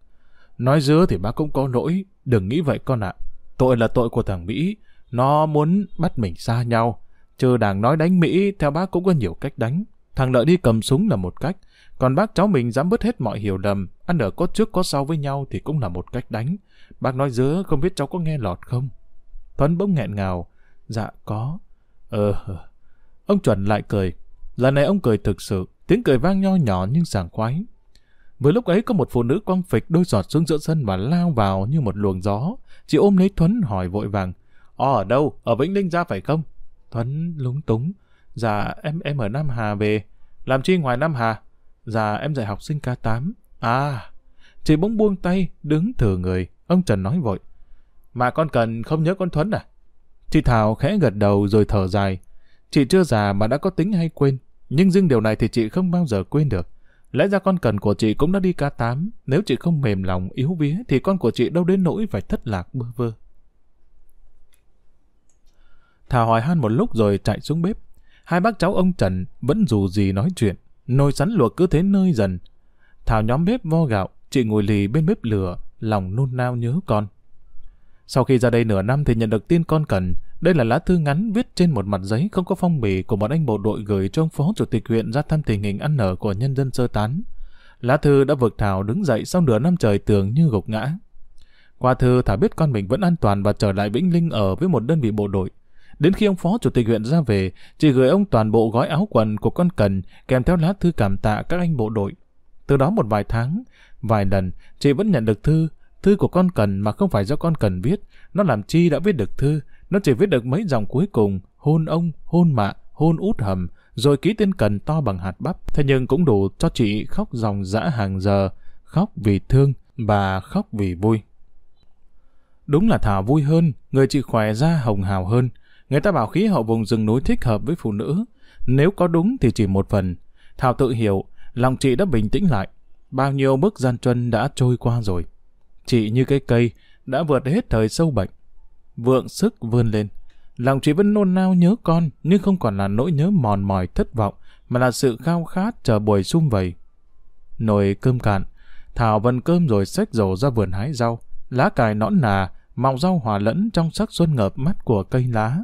Nói dứa thì bác cũng có lỗi, đừng nghĩ vậy con ạ. Tội là tội của thằng Mỹ, nó muốn bắt mình xa nhau. Chứ đảng nói đánh Mỹ, theo bác cũng có nhiều cách đánh. Thằng Lợi đi cầm súng là một cách, còn bác cháu mình dám bứt hết mọi hiểu lầm, ăn ở có trước có sau với nhau thì cũng là một cách đánh. Bác nói dứa không biết cháu có nghe lọt không? Thuấn bỗng nghẹn ngào. Dạ có. Ờ, ông chuẩn lại cười. Lần này ông cười thực sự, tiếng cười vang nho nhỏ nhưng sảng khoái. Vừa lúc ấy có một phụ nữ quăng phịch đôi giọt xuống giữa sân và lao vào như một luồng gió. Chị ôm lấy Thuấn hỏi vội vàng. Ồ, ở đâu? Ở Vĩnh Linh ra phải không? Thuấn lúng túng. Dạ, em em ở Nam Hà về. Làm chi ngoài Nam Hà? Dạ, em dạy học sinh K8. À, chị bỗng buông tay, đứng thử người. Ông Trần nói vội. Mà con cần không nhớ con Thuấn à? Chị Thảo khẽ gật đầu rồi thở dài. Chị chưa già mà đã có tính hay quên. Nhưng riêng điều này thì chị không bao giờ quên được. Lẽ ra con cần của chị cũng đã đi K8. Nếu chị không mềm lòng, yếu vía, thì con của chị đâu đến nỗi phải thất lạc bơ vơ. Thảo hỏi han một lúc rồi chạy xuống bếp. Hai bác cháu ông Trần vẫn dù gì nói chuyện. Nồi sắn luộc cứ thế nơi dần. Thảo nhóm bếp vo gạo, chị ngồi lì bên bếp lửa, lòng nôn nao nhớ con. Sau khi ra đây nửa năm thì nhận được tin con cần. Đây là lá thư ngắn viết trên một mặt giấy không có phong bì của một anh bộ đội gửi cho ông phó chủ tịch huyện ra thăm tình hình ăn ở của nhân dân sơ tán. Lá thư đã vực Thảo đứng dậy sau nửa năm trời tưởng như gục ngã. Qua thư Thảo biết con mình vẫn an toàn và trở lại Vĩnh Linh ở với một đơn vị bộ đội. Đến khi ông phó chủ tịch huyện ra về, chị gửi ông toàn bộ gói áo quần của con cần kèm theo lá thư cảm tạ các anh bộ đội. Từ đó một vài tháng, vài lần, chị vẫn nhận được thư, thư của con cần mà không phải do con cần viết. Nó làm chi đã viết được thư, nó chỉ viết được mấy dòng cuối cùng, hôn ông, hôn mạ, hôn út hầm, rồi ký tên cần to bằng hạt bắp. Thế nhưng cũng đủ cho chị khóc dòng dã hàng giờ, khóc vì thương và khóc vì vui. Đúng là Thảo vui hơn, người chị khỏe ra hồng hào hơn. Người ta bảo khí hậu vùng rừng núi thích hợp với phụ nữ. Nếu có đúng thì chỉ một phần. Thảo tự hiểu, lòng chị đã bình tĩnh lại. Bao nhiêu bước gian truân đã trôi qua rồi. Chị như cái cây, đã vượt hết thời sâu bệnh. Vượng sức vươn lên. Lòng chị vẫn nôn nao nhớ con, nhưng không còn là nỗi nhớ mòn mỏi thất vọng, mà là sự khao khát chờ buổi sum vầy. Nồi cơm cạn, Thảo vần cơm rồi xách rổ ra vườn hái rau, lá cài nõn nà, mọng rau hòa lẫn trong sắc xuân ngợp mắt của cây lá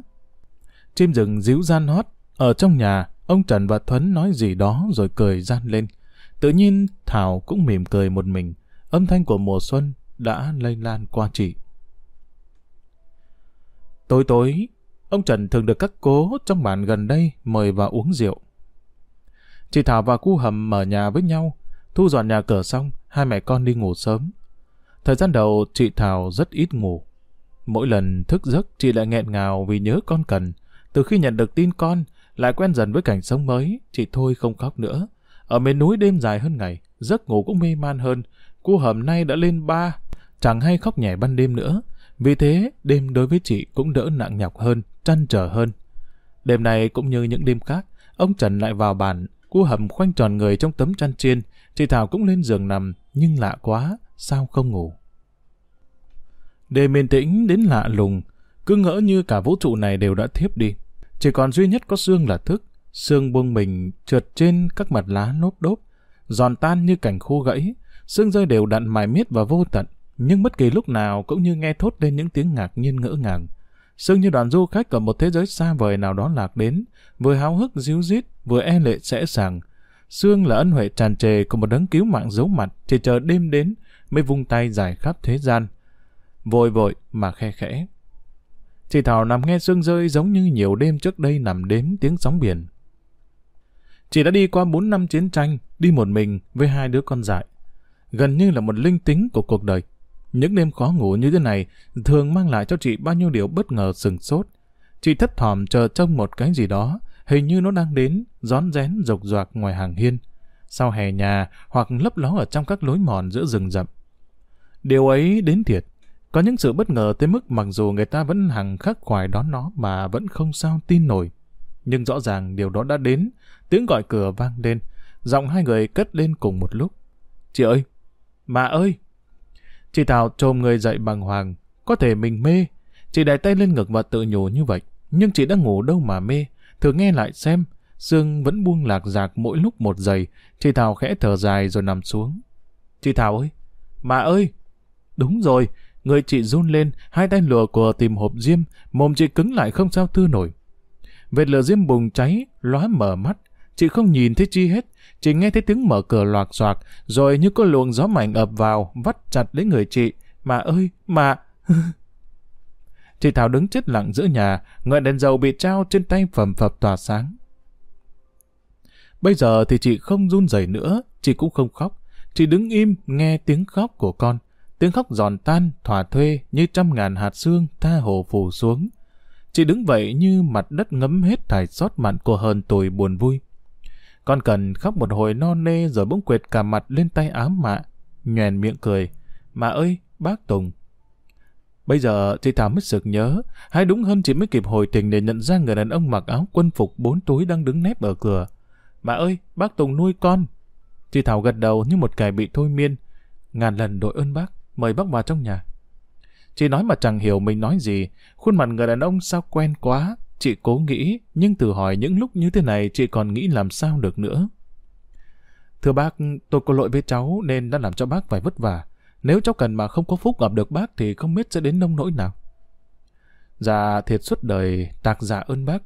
chim rừng díu gian hót. Ở trong nhà, ông Trần và Thuấn nói gì đó rồi cười gian lên. Tự nhiên Thảo cũng mỉm cười một mình. Âm thanh của mùa xuân đã lây lan qua chị. Tối tối, ông Trần thường được các cố trong bản gần đây mời vào uống rượu. Chị Thảo và cu hầm mở nhà với nhau, thu dọn nhà cửa xong, hai mẹ con đi ngủ sớm. Thời gian đầu, chị Thảo rất ít ngủ. Mỗi lần thức giấc, chị lại nghẹn ngào vì nhớ con cần, từ khi nhận được tin con, lại quen dần với cảnh sống mới, chị Thôi không khóc nữa. Ở miền núi đêm dài hơn ngày, giấc ngủ cũng mê man hơn. cú hầm nay đã lên ba, chẳng hay khóc nhẹ ban đêm nữa. Vì thế, đêm đối với chị cũng đỡ nặng nhọc hơn, chăn trở hơn. Đêm này cũng như những đêm khác, ông Trần lại vào bàn, cú hầm khoanh tròn người trong tấm chăn chiên, chị Thảo cũng lên giường nằm, nhưng lạ quá, sao không ngủ. Đêm yên tĩnh đến lạ lùng, cứ ngỡ như cả vũ trụ này đều đã thiếp đi. Chỉ còn duy nhất có xương là thức, xương buông mình trượt trên các mặt lá nốt đốp, giòn tan như cành khô gãy, xương rơi đều đặn mài miết và vô tận, nhưng bất kỳ lúc nào cũng như nghe thốt lên những tiếng ngạc nhiên ngỡ ngàng. Xương như đoàn du khách ở một thế giới xa vời nào đó lạc đến, vừa háo hức díu dít, vừa e lệ sẽ sàng. Xương là ân huệ tràn trề của một đấng cứu mạng giấu mặt, chỉ chờ đêm đến mới vung tay giải khắp thế gian. Vội vội mà khe khẽ. Chị Thảo nằm nghe sương rơi giống như nhiều đêm trước đây nằm đếm tiếng sóng biển. Chị đã đi qua 4 năm chiến tranh, đi một mình với hai đứa con dại. Gần như là một linh tính của cuộc đời. Những đêm khó ngủ như thế này thường mang lại cho chị bao nhiêu điều bất ngờ sừng sốt. Chị thất thỏm chờ trông một cái gì đó, hình như nó đang đến, rón rén rộc rạc ngoài hàng hiên, sau hè nhà hoặc lấp ló ở trong các lối mòn giữa rừng rậm. Điều ấy đến thiệt, có những sự bất ngờ tới mức mặc dù người ta vẫn hằng khắc khoải đón nó mà vẫn không sao tin nổi. Nhưng rõ ràng điều đó đã đến, tiếng gọi cửa vang lên, giọng hai người cất lên cùng một lúc. Chị ơi! Mà ơi! Chị Thảo trồm người dậy bằng hoàng, có thể mình mê. Chị đẩy tay lên ngực và tự nhủ như vậy, nhưng chị đã ngủ đâu mà mê. Thử nghe lại xem, xương vẫn buông lạc giạc mỗi lúc một giây, chị Thảo khẽ thở dài rồi nằm xuống. Chị Thảo ơi! Mà ơi! Đúng rồi, Người chị run lên, hai tay lùa của tìm hộp diêm, mồm chị cứng lại không sao tư nổi. Vệt lửa diêm bùng cháy, lóa mở mắt. Chị không nhìn thấy chi hết, chỉ nghe thấy tiếng mở cửa loạt xoạc, rồi như có luồng gió mạnh ập vào, vắt chặt lấy người chị. Mà ơi, mà... (laughs) chị Thảo đứng chết lặng giữa nhà, ngọn đèn dầu bị trao trên tay phẩm phập tỏa sáng. Bây giờ thì chị không run rẩy nữa, chị cũng không khóc. Chị đứng im nghe tiếng khóc của con. Tiếng khóc giòn tan, thỏa thuê như trăm ngàn hạt xương tha hồ phủ xuống. Chị đứng vậy như mặt đất ngấm hết thải xót mặn của hờn tuổi buồn vui. Con cần khóc một hồi non nê rồi bỗng quệt cả mặt lên tay ám mạ, nhoèn miệng cười. Mà ơi, bác Tùng. Bây giờ chị Thảo mới sực nhớ, hay đúng hơn chị mới kịp hồi tình để nhận ra người đàn ông mặc áo quân phục bốn túi đang đứng nép ở cửa. Mà ơi, bác Tùng nuôi con. Chị Thảo gật đầu như một kẻ bị thôi miên. Ngàn lần đội ơn bác mời bác vào trong nhà. Chị nói mà chẳng hiểu mình nói gì, khuôn mặt người đàn ông sao quen quá, chị cố nghĩ, nhưng từ hỏi những lúc như thế này chị còn nghĩ làm sao được nữa. Thưa bác, tôi có lỗi với cháu nên đã làm cho bác phải vất vả. Nếu cháu cần mà không có phúc gặp được bác thì không biết sẽ đến nông nỗi nào. Dạ thiệt suốt đời tạc giả ơn bác.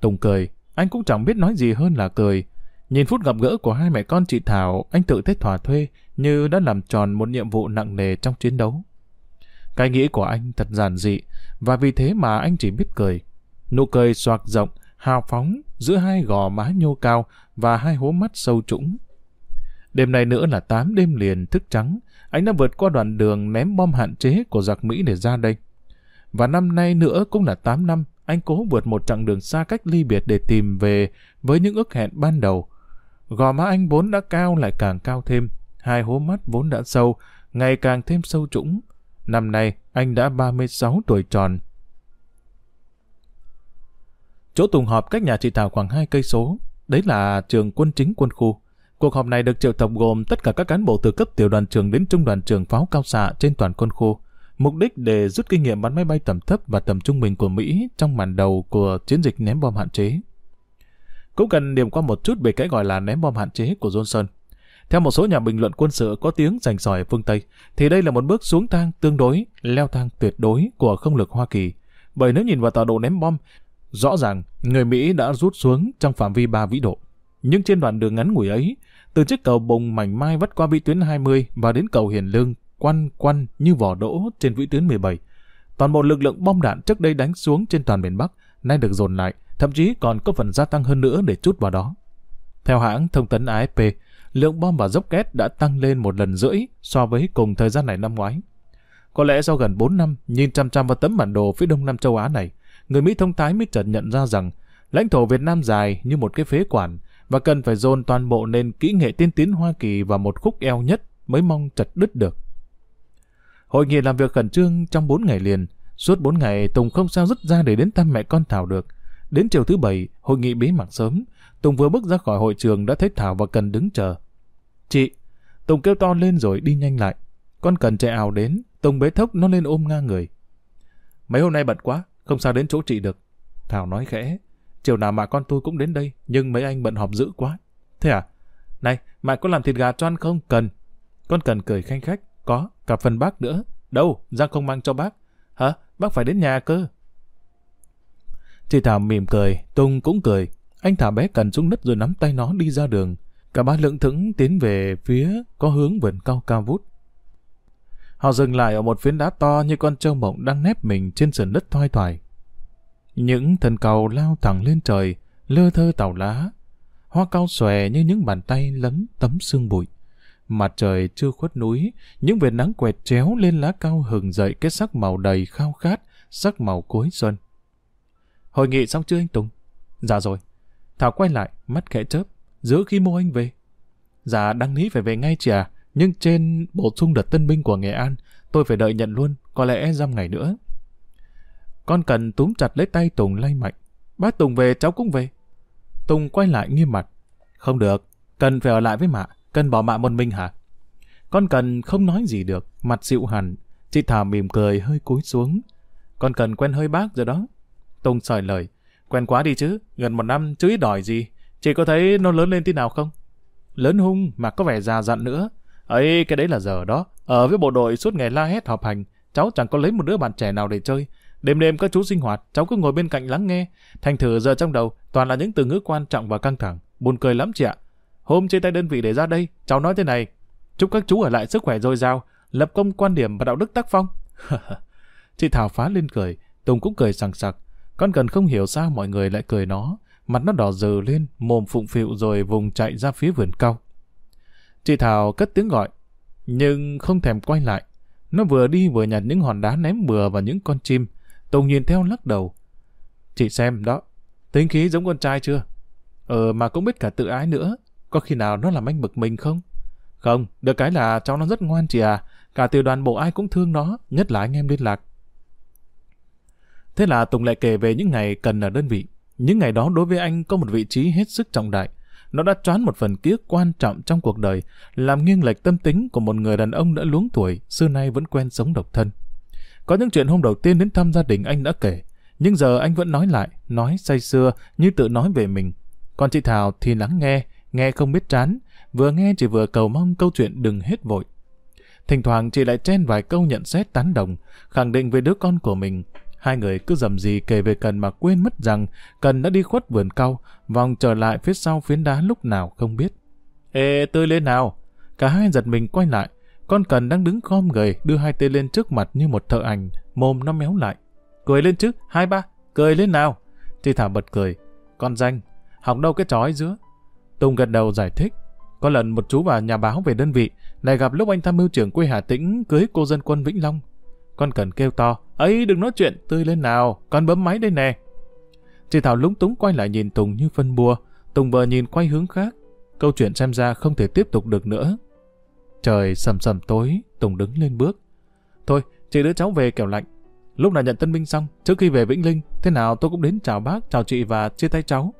Tùng cười, anh cũng chẳng biết nói gì hơn là cười. Nhìn phút gặp gỡ của hai mẹ con chị Thảo, anh tự thấy thỏa thuê như đã làm tròn một nhiệm vụ nặng nề trong chiến đấu. Cái nghĩ của anh thật giản dị, và vì thế mà anh chỉ biết cười. Nụ cười xoạc rộng, hào phóng giữa hai gò má nhô cao và hai hố mắt sâu trũng. Đêm nay nữa là tám đêm liền thức trắng, anh đã vượt qua đoạn đường ném bom hạn chế của giặc Mỹ để ra đây. Và năm nay nữa cũng là tám năm, anh cố vượt một chặng đường xa cách ly biệt để tìm về với những ước hẹn ban đầu, Gò má anh vốn đã cao lại càng cao thêm, hai hố mắt vốn đã sâu, ngày càng thêm sâu trũng. Năm nay, anh đã 36 tuổi tròn. Chỗ Tùng họp cách nhà chị Thảo khoảng 2 cây số, đấy là trường quân chính quân khu. Cuộc họp này được triệu tập gồm tất cả các cán bộ từ cấp tiểu đoàn trường đến trung đoàn trường pháo cao xạ trên toàn quân khu. Mục đích để rút kinh nghiệm bắn máy bay tầm thấp và tầm trung bình của Mỹ trong màn đầu của chiến dịch ném bom hạn chế. Cũng cần điểm qua một chút về cái gọi là ném bom hạn chế của Johnson. Theo một số nhà bình luận quân sự có tiếng rành sỏi phương Tây, thì đây là một bước xuống thang tương đối, leo thang tuyệt đối của không lực Hoa Kỳ. Bởi nếu nhìn vào tọa độ ném bom, rõ ràng người Mỹ đã rút xuống trong phạm vi 3 vĩ độ. Nhưng trên đoạn đường ngắn ngủi ấy, từ chiếc cầu bồng mảnh mai vắt qua vĩ tuyến 20 và đến cầu Hiền Lương, quăn quăn như vỏ đỗ trên vĩ tuyến 17. Toàn bộ lực lượng bom đạn trước đây đánh xuống trên toàn miền Bắc, nay được dồn lại, thậm chí còn có phần gia tăng hơn nữa để chút vào đó. Theo hãng thông tấn AFP, lượng bom và dốc két đã tăng lên một lần rưỡi so với cùng thời gian này năm ngoái. Có lẽ sau gần 4 năm nhìn chăm chăm vào tấm bản đồ phía đông nam châu Á này, người Mỹ thông thái mới chợt nhận ra rằng lãnh thổ Việt Nam dài như một cái phế quản và cần phải dồn toàn bộ nền kỹ nghệ tiên tiến Hoa Kỳ vào một khúc eo nhất mới mong chặt đứt được. Hội nghị làm việc khẩn trương trong 4 ngày liền. Suốt 4 ngày Tùng không sao dứt ra để đến thăm mẹ con Thảo được. Đến chiều thứ bảy, hội nghị bế mạc sớm. Tùng vừa bước ra khỏi hội trường đã thấy Thảo và Cần đứng chờ. Chị! Tùng kêu to lên rồi đi nhanh lại. Con Cần chạy ảo đến, Tùng bế thốc nó lên ôm ngang người. Mấy hôm nay bận quá, không sao đến chỗ chị được. Thảo nói khẽ. Chiều nào mà con tôi cũng đến đây, nhưng mấy anh bận họp dữ quá. Thế à? Này, mẹ có làm thịt gà cho ăn không? Cần. Con Cần cười khanh khách. Có, cả phần bác nữa. Đâu, Giang không mang cho bác. Hả? Bác phải đến nhà cơ. Chị Thảo mỉm cười, Tùng cũng cười. Anh thả bé Cần xuống đất rồi nắm tay nó đi ra đường. Cả ba lưỡng thững tiến về phía có hướng vườn cao cao vút. Họ dừng lại ở một phiến đá to như con trâu mộng đang nép mình trên sườn đất thoai thoải. Những thần cầu lao thẳng lên trời, lơ thơ tàu lá. Hoa cao xòe như những bàn tay lấm tấm sương bụi. Mặt trời chưa khuất núi, những vệt nắng quẹt chéo lên lá cao hừng dậy cái sắc màu đầy khao khát, sắc màu cuối xuân. Hội nghị xong chưa anh Tùng? Dạ rồi. Thảo quay lại, mắt khẽ chớp, giữa khi mô anh về. Dạ đăng lý phải về ngay chị à, nhưng trên bổ sung đợt tân binh của Nghệ An, tôi phải đợi nhận luôn, có lẽ dăm ngày nữa. Con cần túm chặt lấy tay Tùng lay mạnh. Bác Tùng về, cháu cũng về. Tùng quay lại nghiêm mặt. Không được, cần phải ở lại với mạ, cần bỏ mạ một mình hả? Con cần không nói gì được, mặt dịu hẳn. Chị Thảo mỉm cười hơi cúi xuống. Con cần quen hơi bác rồi đó. Tùng sỏi lời. Quen quá đi chứ, gần một năm chứ ít đòi gì. Chị có thấy nó lớn lên tí nào không? Lớn hung mà có vẻ già dặn nữa. ấy cái đấy là giờ đó. Ở với bộ đội suốt ngày la hét họp hành, cháu chẳng có lấy một đứa bạn trẻ nào để chơi. Đêm đêm các chú sinh hoạt, cháu cứ ngồi bên cạnh lắng nghe. Thành thử giờ trong đầu toàn là những từ ngữ quan trọng và căng thẳng. Buồn cười lắm chị ạ. Hôm trên tay đơn vị để ra đây, cháu nói thế này. Chúc các chú ở lại sức khỏe dồi dào, lập công quan điểm và đạo đức tác phong. (laughs) chị Thảo phá lên cười, Tùng cũng cười sằng sặc. Con cần không hiểu sao mọi người lại cười nó. Mặt nó đỏ dừ lên, mồm phụng phịu rồi vùng chạy ra phía vườn cau. Chị Thảo cất tiếng gọi, nhưng không thèm quay lại. Nó vừa đi vừa nhặt những hòn đá ném bừa vào những con chim. Tùng nhìn theo lắc đầu. Chị xem đó, tính khí giống con trai chưa? Ờ mà cũng biết cả tự ái nữa. Có khi nào nó làm anh bực mình không? Không, được cái là cháu nó rất ngoan chị à. Cả tiểu đoàn bộ ai cũng thương nó, nhất là anh em liên lạc. Thế là Tùng lại kể về những ngày cần ở đơn vị. Những ngày đó đối với anh có một vị trí hết sức trọng đại. Nó đã choán một phần ký ức quan trọng trong cuộc đời, làm nghiêng lệch tâm tính của một người đàn ông đã luống tuổi, xưa nay vẫn quen sống độc thân. Có những chuyện hôm đầu tiên đến thăm gia đình anh đã kể, nhưng giờ anh vẫn nói lại, nói say xưa như tự nói về mình. Còn chị Thảo thì lắng nghe, nghe không biết chán, vừa nghe chỉ vừa cầu mong câu chuyện đừng hết vội. Thỉnh thoảng chị lại chen vài câu nhận xét tán đồng, khẳng định về đứa con của mình, Hai người cứ dầm gì kể về Cần mà quên mất rằng Cần đã đi khuất vườn cau, vòng trở lại phía sau phiến đá lúc nào không biết. Ê, tươi lên nào! Cả hai giật mình quay lại. Con Cần đang đứng khom người đưa hai tay lên trước mặt như một thợ ảnh, mồm nó méo lại. Cười lên chứ, hai ba, cười lên nào! Chị Thảo bật cười. Con danh, học đâu cái trò ấy giữa. Tùng gật đầu giải thích. Có lần một chú vào nhà báo về đơn vị, lại gặp lúc anh tham mưu trưởng quê Hà Tĩnh cưới cô dân quân Vĩnh Long. Con cần kêu to, ấy đừng nói chuyện, tươi lên nào, con bấm máy đây nè. Chị Thảo lúng túng quay lại nhìn Tùng như phân bua, Tùng vờ nhìn quay hướng khác. Câu chuyện xem ra không thể tiếp tục được nữa. Trời sầm sầm tối, Tùng đứng lên bước. Thôi, chị đứa cháu về kẻo lạnh. Lúc nào nhận tân binh xong, trước khi về Vĩnh Linh, thế nào tôi cũng đến chào bác, chào chị và chia tay cháu.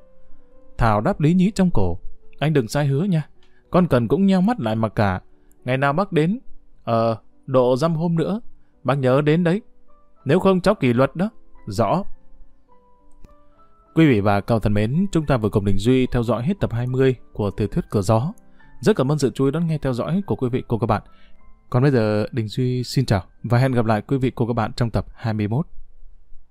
Thảo đáp lý nhí trong cổ. Anh đừng sai hứa nha. Con cần cũng nheo mắt lại mà cả. Ngày nào bác đến, ờ, độ dăm hôm nữa, Bác nhớ đến đấy. Nếu không cháu kỷ luật đó. Rõ. Quý vị và các thân mến, chúng ta vừa cùng Đình Duy theo dõi hết tập 20 của tiểu thuyết Cửa Gió. Rất cảm ơn sự chú ý đón nghe theo dõi của quý vị cô các bạn. Còn bây giờ Đình Duy xin chào và hẹn gặp lại quý vị cô các bạn trong tập 21.